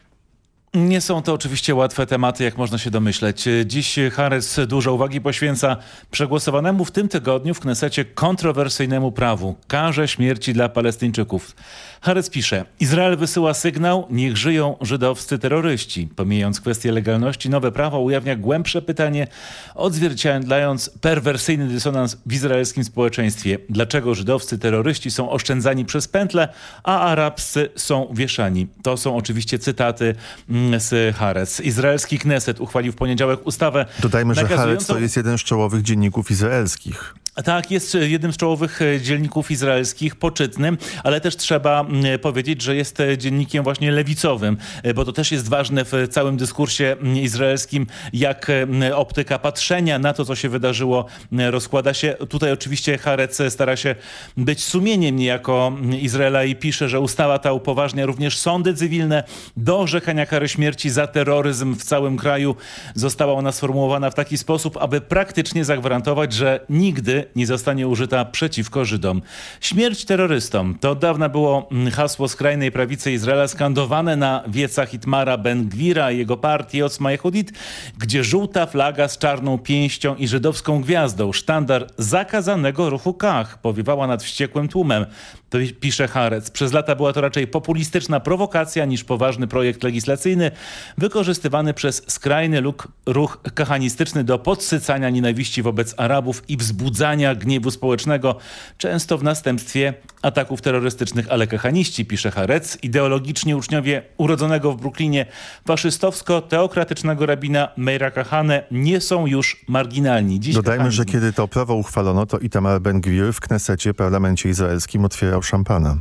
Nie są to oczywiście łatwe tematy, jak można się domyśleć. Dziś Harris dużo uwagi poświęca przegłosowanemu w tym tygodniu w Knesecie kontrowersyjnemu prawu karze śmierci dla Palestyńczyków. Harris pisze, Izrael wysyła sygnał, niech żyją żydowscy terroryści. Pomijając kwestię legalności, nowe prawo ujawnia głębsze pytanie, odzwierciedlając perwersyjny dysonans w izraelskim społeczeństwie. Dlaczego żydowscy terroryści są oszczędzani przez pętle, a arabscy są wieszani? To są oczywiście cytaty mm, z Harris. Izraelski Kneset uchwalił w poniedziałek ustawę Dodajmy, że nakazującą... Haaretz to jest jeden z czołowych dzienników izraelskich. Tak, jest jednym z czołowych e, dzienników izraelskich, poczytnym, ale też trzeba powiedzieć, że jest e, dziennikiem właśnie lewicowym, e, bo to też jest ważne w całym dyskursie izraelskim, jak optyka patrzenia na to, co się wydarzyło, rozkłada się. Tutaj oczywiście Harec stara się być sumieniem niejako Izraela i pisze, że ustawa ta upoważnia również sądy cywilne do orzekania kary śmierci za terroryzm w całym kraju. Została ona sformułowana w taki sposób, aby praktycznie zagwarantować, że nigdy nie zostanie użyta przeciwko Żydom. Śmierć terrorystom to od dawna było mm, hasło skrajnej prawicy Izraela skandowane na wiecach Itmara Ben-Gwira i jego partii Ocma Jehudit, gdzie żółta flaga z czarną pięścią i żydowską gwiazdą, sztandar zakazanego ruchu Kach, powiewała nad wściekłym tłumem. To pisze Harec. Przez lata była to raczej populistyczna prowokacja niż poważny projekt legislacyjny, wykorzystywany przez skrajny ruch kachanistyczny do podsycania nienawiści wobec Arabów i wzbudzania gniewu społecznego, często w następstwie ataków terrorystycznych, ale kachaniści, pisze Harec, ideologiczni uczniowie urodzonego w Brooklynie faszystowsko-teokratycznego rabina Meira Kahane nie są już marginalni. Dziś Dodajmy, kachanizm... że kiedy to prawo uchwalono, to Itamar Ben-Gwir w Knesecie, parlamencie izraelskim, otwierał szampana.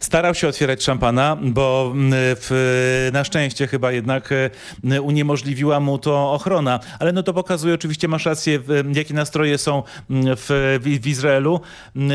Starał się otwierać szampana, bo w, na szczęście chyba jednak e, uniemożliwiła mu to ochrona. Ale no to pokazuje, oczywiście masz rację, jakie nastroje są w, w, w Izraelu.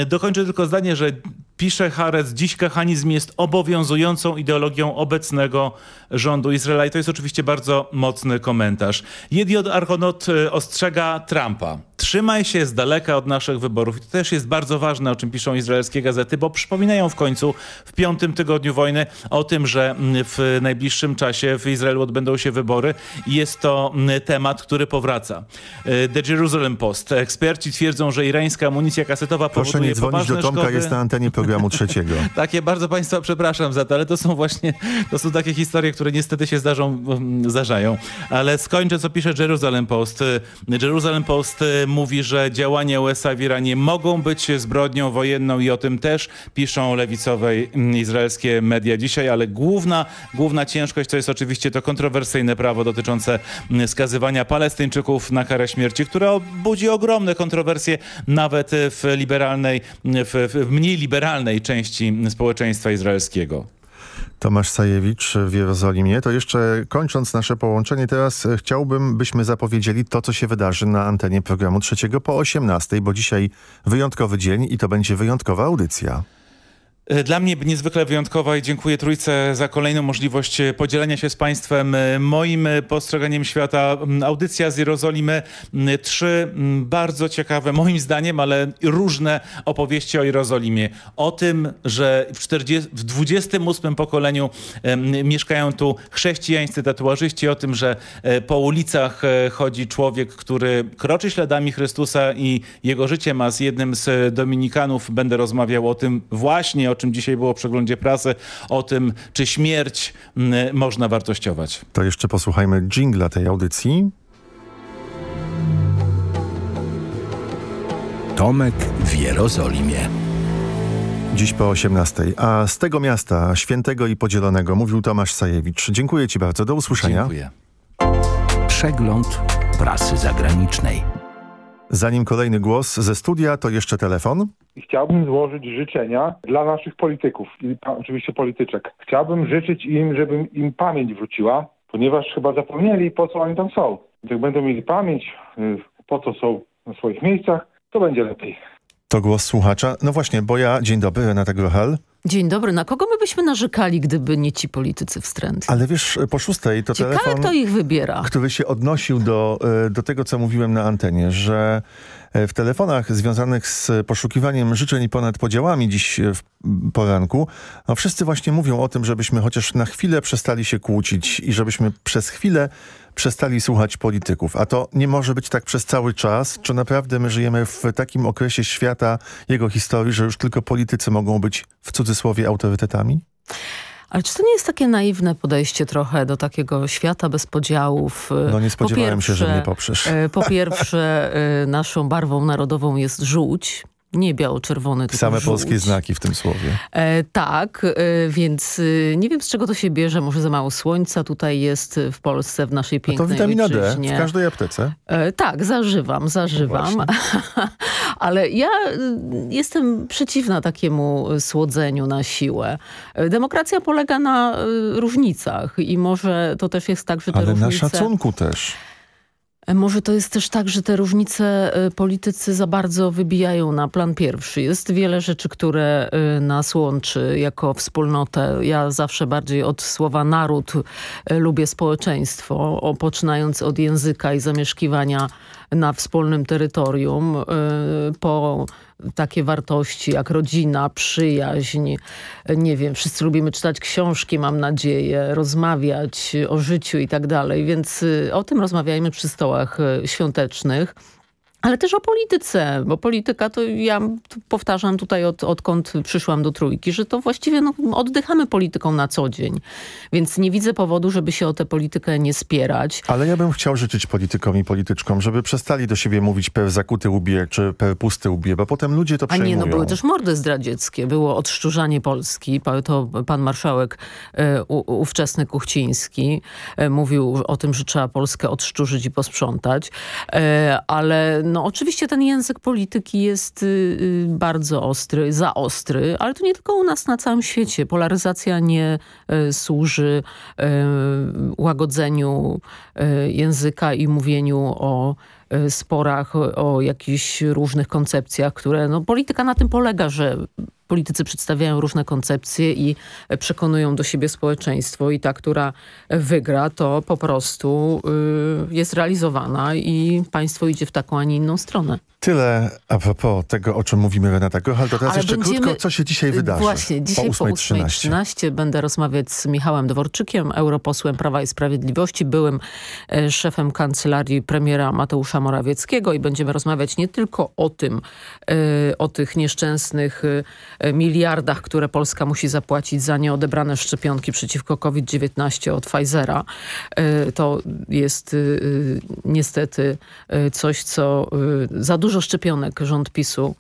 Dokończę tylko zdanie, że pisze Harec, dziś kachanizm jest obowiązującą ideologią obecnego rządu Izraela i to jest oczywiście bardzo mocny komentarz. Jediot Archonot e, ostrzega Trumpa. Trzymaj się z daleka od naszych wyborów. I to też jest bardzo ważne, o czym piszą izraelskie gazety, bo przypominają w końcu w piątym tygodniu wojny o tym, że w najbliższym czasie w Izraelu odbędą się wybory i jest to temat, który powraca. E, The Jerusalem Post. Eksperci twierdzą, że irańska amunicja kasetowa Proszę powoduje nie dzwonić do Tomka, szkody. jest na antenie programu trzeciego. Takie, bardzo Państwa przepraszam za to, ale to są właśnie, to są takie historie, które niestety się zdarzą, zdarzają. Ale skończę, co pisze Jerusalem Post. Jerusalem Post mówi, że działania USA w Iranie mogą być zbrodnią wojenną i o tym też piszą lewicowe izraelskie media dzisiaj, ale główna, główna ciężkość to jest oczywiście to kontrowersyjne prawo dotyczące skazywania Palestyńczyków na karę śmierci, które budzi ogromne kontrowersje nawet w liberalnej, w, w mniej liberalnej części społeczeństwa izraelskiego. Tomasz Sajewicz w Jerozolimie. To jeszcze kończąc nasze połączenie, teraz chciałbym, byśmy zapowiedzieli to, co się wydarzy na antenie programu trzeciego po 18, bo dzisiaj wyjątkowy dzień i to będzie wyjątkowa audycja. Dla mnie niezwykle wyjątkowa i dziękuję Trójce za kolejną możliwość podzielenia się z Państwem moim postrzeganiem świata. Audycja z Jerozolimy. Trzy bardzo ciekawe, moim zdaniem, ale różne opowieści o Jerozolimie. O tym, że w, 40, w 28 pokoleniu mieszkają tu chrześcijańscy tatuażyści. O tym, że po ulicach chodzi człowiek, który kroczy śladami Chrystusa i jego życie ma z jednym z dominikanów. Będę rozmawiał o tym właśnie, o czym dzisiaj było w przeglądzie prasy, o tym, czy śmierć m, można wartościować. To jeszcze posłuchajmy dżingla tej audycji. Tomek w Jerozolimie. Dziś po 18. A z tego miasta, świętego i podzielonego, mówił Tomasz Sajewicz. Dziękuję Ci bardzo. Do usłyszenia. Dziękuję. Przegląd prasy zagranicznej. Zanim kolejny głos ze studia, to jeszcze telefon. Chciałbym złożyć życzenia dla naszych polityków i oczywiście polityczek. Chciałbym życzyć im, żeby im pamięć wróciła, ponieważ chyba zapomnieli, po co oni tam są. Jak będą mieli pamięć, y, po co są na swoich miejscach, to będzie lepiej. To głos słuchacza. No właśnie, bo ja, dzień dobry, Renata Grochal. Dzień dobry. Na kogo my byśmy narzekali, gdyby nie ci politycy wstrętni? Ale wiesz, po szóstej to Ciekawe, telefon, kto ich wybiera. który się odnosił do, e, do tego, co mówiłem na antenie, że e, w telefonach związanych z poszukiwaniem życzeń ponad podziałami dziś e, w poranku, no wszyscy właśnie mówią o tym, żebyśmy chociaż na chwilę przestali się kłócić i żebyśmy przez chwilę przestali słuchać polityków. A to nie może być tak przez cały czas. Czy naprawdę my żyjemy w takim okresie świata, jego historii, że już tylko politycy mogą być w cudzysłowie autorytetami? Ale czy to nie jest takie naiwne podejście trochę do takiego świata bez podziałów? No nie spodziewałem po pierwsze, się, że mnie poprzesz. e, Po pierwsze, e, naszą barwą narodową jest żółć. Nie biało-czerwony, tylko Same żółć. polskie znaki w tym słowie. E, tak, e, więc e, nie wiem z czego to się bierze. Może za mało słońca tutaj jest w Polsce, w naszej A to pięknej witamina D ojczyźnie. w każdej aptece. E, tak, zażywam, zażywam. Ale ja y, jestem przeciwna takiemu słodzeniu na siłę. E, Demokracja polega na różnicach i może to też jest tak, że te Ale na różnice... szacunku też. E, Może to jest też tak, że te różnice e, politycy za bardzo wybijają na plan pierwszy. Jest wiele rzeczy, które e, nas łączy jako wspólnotę. Ja zawsze bardziej od słowa naród lubię społeczeństwo, poczynając od języka i zamieszkiwania na wspólnym terytorium, po takie wartości jak rodzina, przyjaźń, nie wiem, wszyscy lubimy czytać książki, mam nadzieję, rozmawiać o życiu i tak dalej, więc y, o tym rozmawiajmy przy stołach y, świątecznych. Ale też o polityce, bo polityka to ja powtarzam tutaj od, odkąd przyszłam do trójki, że to właściwie no, oddychamy polityką na co dzień. Więc nie widzę powodu, żeby się o tę politykę nie spierać. Ale ja bym chciał życzyć politykom i polityczkom, żeby przestali do siebie mówić per zakuty łbie czy per pusty łbie, bo potem ludzie to A przejmują. nie, no były też mordy zdradzieckie, było odszczurzanie Polski. To pan marszałek e, u, ówczesny Kuchciński e, mówił o tym, że trzeba Polskę odszczurzyć i posprzątać. E, ale no oczywiście ten język polityki jest y, y, bardzo ostry, za ostry, ale to nie tylko u nas, na całym świecie. Polaryzacja nie e, służy łagodzeniu języka i mówieniu o sporach, o jakichś różnych koncepcjach, które, no polityka na tym polega, że politycy przedstawiają różne koncepcje i przekonują do siebie społeczeństwo i ta, która wygra, to po prostu y, jest realizowana i państwo idzie w taką, a nie inną stronę. Tyle a propos tego, o czym mówimy Renata Gochal, to teraz Ale jeszcze będziemy- krótko, co się dzisiaj wydarzy. Właśnie, dzisiaj po 8.13. 8.13 będę rozmawiać z Michałem Dworczykiem, europosłem Prawa i Sprawiedliwości, byłym e, szefem kancelarii premiera Mateusza Morawieckiego i będziemy rozmawiać nie tylko o tym, e, o tych nieszczęsnych e, miliardach, które Polska musi zapłacić za nieodebrane szczepionki przeciwko COVID-19 od Pfizera. E, To jest e, niestety e, coś, co e, za dużo szczepionek rząd PiSu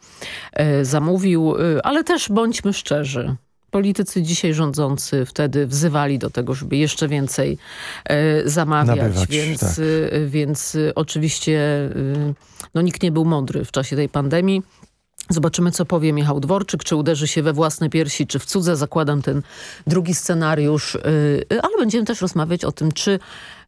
e, zamówił, e, ale też bądźmy szczerzy. Politycy dzisiaj rządzący wtedy wzywali do tego, żeby jeszcze więcej e, zamawiać, Nabywać, więc, tak. e, więc e, oczywiście e, no, nikt nie był mądry w czasie tej pandemii. Zobaczymy, co powie Michał Dworczyk, czy uderzy się we własne piersi, czy w cudze. Zakładam ten drugi scenariusz, yy, ale będziemy też rozmawiać o tym, czy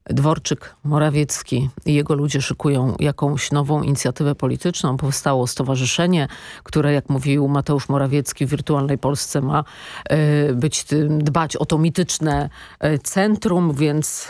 Dworczyk, Morawiecki i jego ludzie szykują jakąś nową inicjatywę polityczną. Powstało stowarzyszenie, które, jak mówił Mateusz Morawiecki w Wirtualnej Polsce ma yy, być, tym- dbać o to mityczne centrum, więc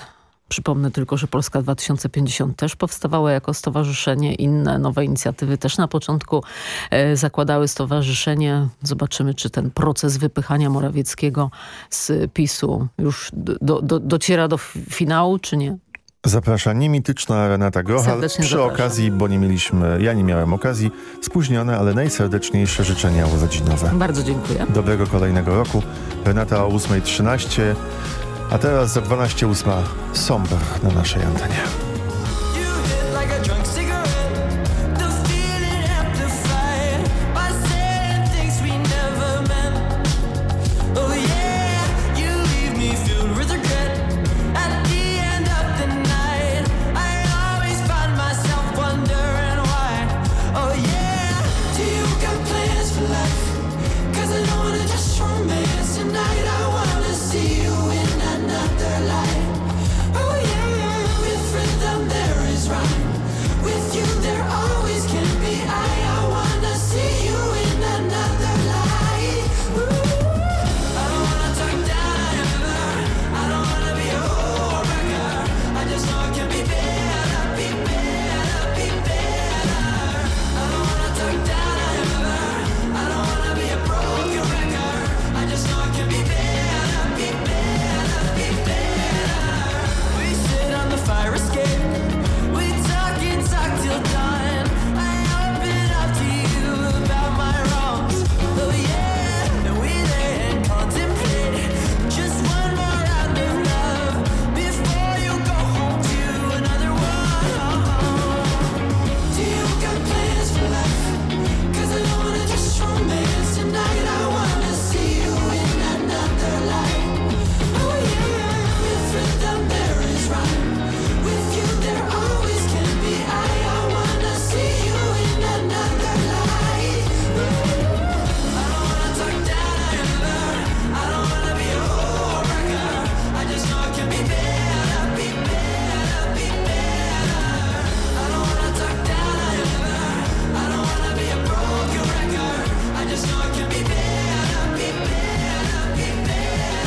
Przypomnę tylko, że Polska 2050 też powstawała jako stowarzyszenie. Inne nowe inicjatywy też na początku e, zakładały stowarzyszenie. Zobaczymy, czy ten proces wypychania Morawieckiego z PiSu już do, do, dociera do finału, czy nie. Zaprasza niemityczna Renata Grochal. Serdecznie Przy zapraszam. okazji, bo nie mieliśmy, ja nie miałem okazji, spóźnione, ale najserdeczniejsze życzenia urodzinowe. Bardzo dziękuję. Dobrego kolejnego roku. Renata o 8.13, a teraz za 12.08 Somber na naszej antenie.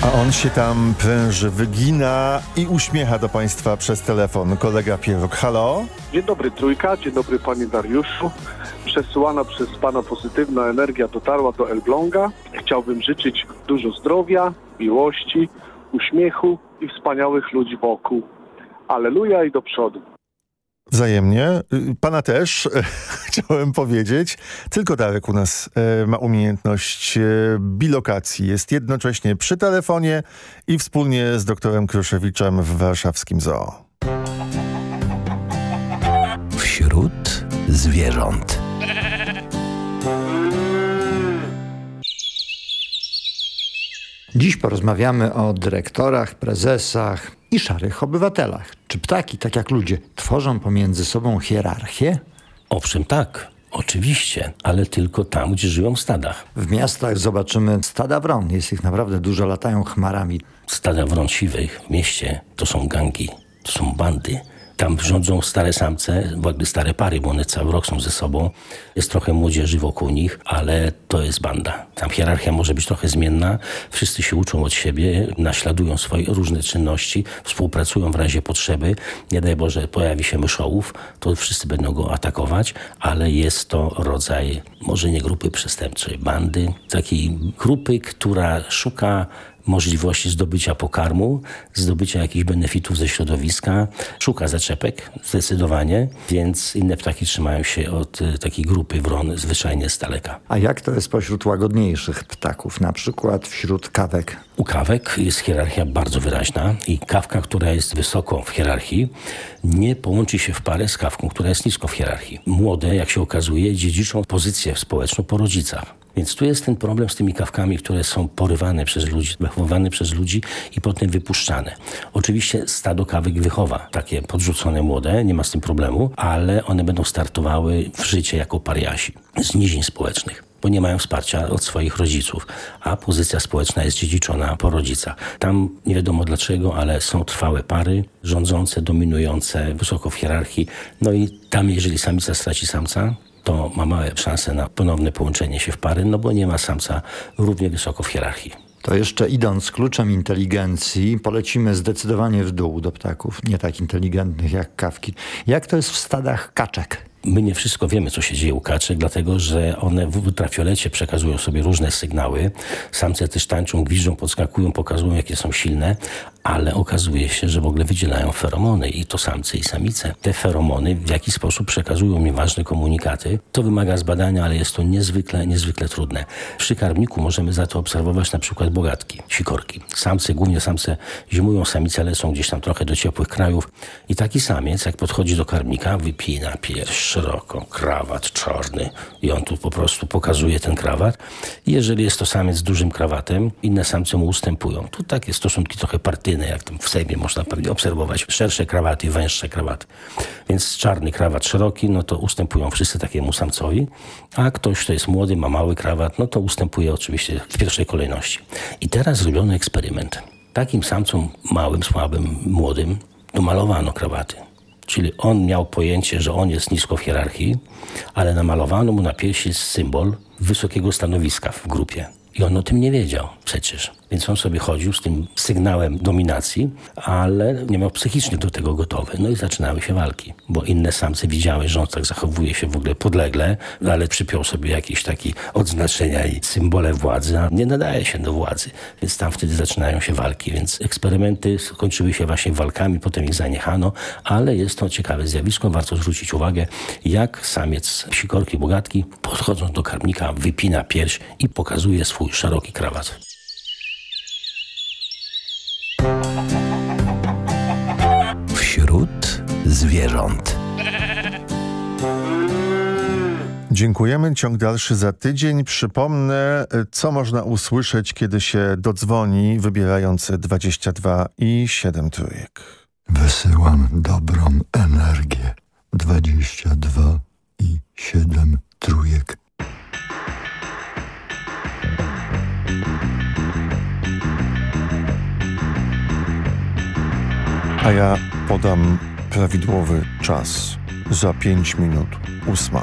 On się tam pręży, wygina i uśmiecha do Państwa przez telefon. Kolega Pierok, halo? Dzień dobry Trójka, dzień dobry Panie Dariuszu. Przesyłana przez Pana pozytywna energia dotarła do Elbląga. Chciałbym życzyć dużo zdrowia, miłości, uśmiechu i wspaniałych ludzi wokół. Aleluja i do przodu. Wzajemnie. Y, Pana też, chciałem powiedzieć. Tylko Darek u nas e, ma umiejętność e, bilokacji. Jest jednocześnie przy telefonie i wspólnie z doktorem Kruszewiczem w warszawskim zoo. Wśród zwierząt. Dziś porozmawiamy o dyrektorach, prezesach i szarych obywatelach. Czy ptaki, tak jak ludzie, tworzą pomiędzy sobą hierarchię? Owszem, tak. Oczywiście, ale tylko tam, gdzie żyją w stadach. W miastach zobaczymy stada wron. Jest ich naprawdę dużo, latają chmarami. Stada wron siwych w mieście to są gangi, to są bandy. Tam rządzą stare samce, jakby stare pary, bo one cały rok są ze sobą. Jest trochę młodzieży wokół nich, ale to jest banda. Tam hierarchia może być trochę zmienna. Wszyscy się uczą od siebie, naśladują swoje różne czynności, współpracują w razie potrzeby. Nie daj Boże, pojawi się myszołów, to wszyscy będą go atakować, ale jest to rodzaj, może nie grupy przestępczej, bandy, takiej grupy, która szuka możliwości zdobycia pokarmu, zdobycia jakichś benefitów ze środowiska, szuka zaczepek zdecydowanie, więc inne ptaki trzymają się od y, takiej grupy wron zwyczajnie z daleka. A jak to jest pośród łagodniejszych ptaków, na przykład wśród kawek? U kawek jest hierarchia bardzo wyraźna i kawka, która jest wysoko w hierarchii, nie połączy się w parę z kawką, która jest nisko w hierarchii. Młode, jak się okazuje, dziedziczą pozycję społeczną po rodzicach. Więc tu jest ten problem z tymi kawkami, które są porywane przez ludzi, wychowywane przez ludzi i potem wypuszczane. Oczywiście stado kawek wychowa takie podrzucone młode, nie ma z tym problemu, ale one będą startowały w życie jako pariasi z nizin społecznych bo nie mają wsparcia od swoich rodziców, a pozycja społeczna jest dziedziczona po rodzicach. Tam nie wiadomo dlaczego, ale są trwałe pary rządzące, dominujące wysoko w hierarchii. No i tam, jeżeli samica straci samca, to ma małe szanse na ponowne połączenie się w pary, no bo nie ma samca równie wysoko w hierarchii. To jeszcze idąc kluczem inteligencji, polecimy zdecydowanie w dół do ptaków, nie tak inteligentnych jak kawki. Jak to jest w stadach kaczek? My nie wszystko wiemy, co się dzieje u kaczek, dlatego że one w ultrafiolecie przekazują sobie różne sygnały. Samce też tańczą, gwiżdżą, podskakują, pokazują, jakie są silne, ale okazuje się, że w ogóle wydzielają feromony i to samce i samice. Te feromony w jakiś sposób przekazują mi ważne komunikaty. To wymaga zbadania, ale jest to niezwykle, niezwykle trudne. Przy karmniku możemy za to obserwować na przykład bogatki, sikorki. Samce, głównie samce zimują, samice lecą gdzieś tam trochę do ciepłych krajów i taki samiec, jak podchodzi do karmnika, wypina pierś szeroko, krawat czarny i on tu po prostu pokazuje ten krawat. I jeżeli jest to samiec z dużym krawatem, inne samce mu ustępują. Tu takie stosunki trochę partyjne, jak tam w Sejmie można obserwować. Szersze krawaty, węższe krawaty. Więc czarny krawat szeroki, no to ustępują wszyscy takiemu samcowi, a ktoś, kto jest młody, ma mały krawat, no to ustępuje oczywiście w pierwszej kolejności. I teraz zrobiono eksperyment. Takim samcom małym, słabym, młodym domalowano krawaty. Czyli on miał pojęcie, że on jest nisko w hierarchii, ale namalowano mu na piersi symbol wysokiego stanowiska w grupie. I on o tym nie wiedział przecież. Więc on sobie chodził z tym sygnałem dominacji, ale nie miał psychicznie do tego gotowy. No i zaczynały się walki, bo inne samce widziały, że on tak zachowuje się w ogóle podlegle, ale przypiął sobie jakieś takie odznaczenia i symbole władzy, a nie nadaje się do władzy. Więc tam wtedy zaczynają się walki. Więc eksperymenty skończyły się właśnie walkami, potem ich zaniechano, ale jest to ciekawe zjawisko. Warto zwrócić uwagę, jak samiec sikorki bogatki podchodząc do karmnika, wypina pierś i pokazuje swój szeroki krawat. Wśród zwierząt. Dziękujemy. Ciąg dalszy za tydzień. Przypomnę, co można usłyszeć, kiedy się dodzwoni, wybierając 22 i 7 trójek. Wysyłam dobrą energię. 22 i 7 trójek. A ja podam prawidłowy czas. Za 5 minut ósma.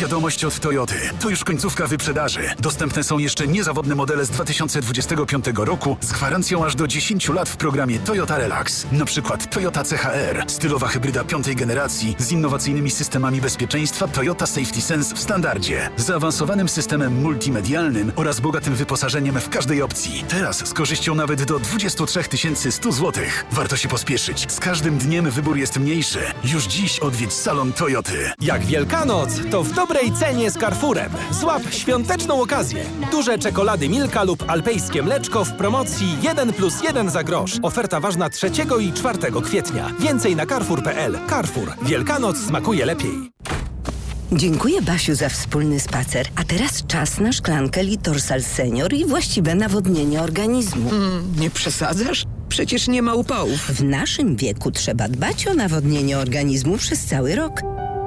Wiadomość od Toyoty. To już końcówka wyprzedaży. Dostępne są jeszcze niezawodne modele z 2025 roku z gwarancją aż do 10 lat w programie Toyota Relax. Na przykład Toyota CHR, stylowa hybryda piątej generacji z innowacyjnymi systemami bezpieczeństwa Toyota Safety Sense w standardzie, zaawansowanym systemem multimedialnym oraz bogatym wyposażeniem w każdej opcji. Teraz z korzyścią nawet do 23 100 zł. Warto się pospieszyć. Z każdym dniem wybór jest mniejszy. Już dziś odwiedź salon Toyoty. Jak Wielkanoc, to w dobrej cenie z Carrefourem. Złap świąteczną okazję. Duże czekolady Milka lub alpejskie mleczko w promocji 1 plus 1 za grosz. Oferta ważna 3 i 4 kwietnia. Więcej na carrefour.pl. Carrefour. Wielkanoc smakuje lepiej. Dziękuję Basiu za wspólny spacer. A teraz czas na szklankę Litorsal Senior i właściwe nawodnienie organizmu. nie przesadzasz? Przecież nie ma upałów. W naszym wieku trzeba dbać o nawodnienie organizmu przez cały rok.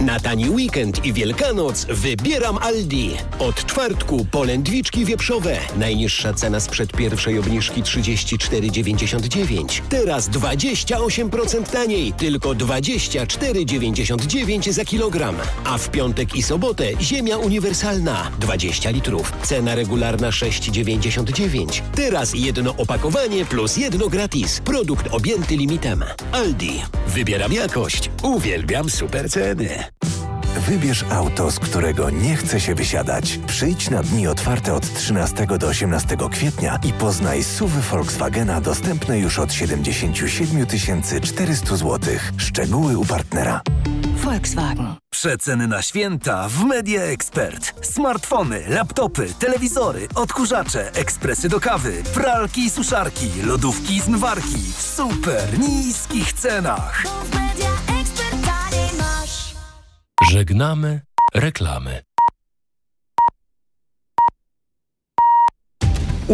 Na tani weekend i Wielkanoc wybieram Aldi. Od czwartku polędwiczki wieprzowe. Najniższa cena sprzed pierwszej obniżki 34,99. Teraz 28% taniej. Tylko 24,99 za kilogram. A w piątek i sobotę ziemia uniwersalna. 20 litrów. Cena regularna 6,99. Teraz jedno opakowanie plus jedno gratis. Produkt objęty limitem. Aldi. Wybieram jakość. Uwielbiam super ceny. Wybierz auto, z którego nie chce się wysiadać. Przyjdź na dni otwarte od 13 do 18 kwietnia i poznaj suwy Volkswagena dostępne już od 77 400 zł. Szczegóły u partnera. Volkswagen. Przeceny na święta w Media Expert. Smartfony, laptopy, telewizory, odkurzacze, ekspresy do kawy, pralki i suszarki, lodówki i zmywarki w super niskich cenach. Żegnamy reklamy.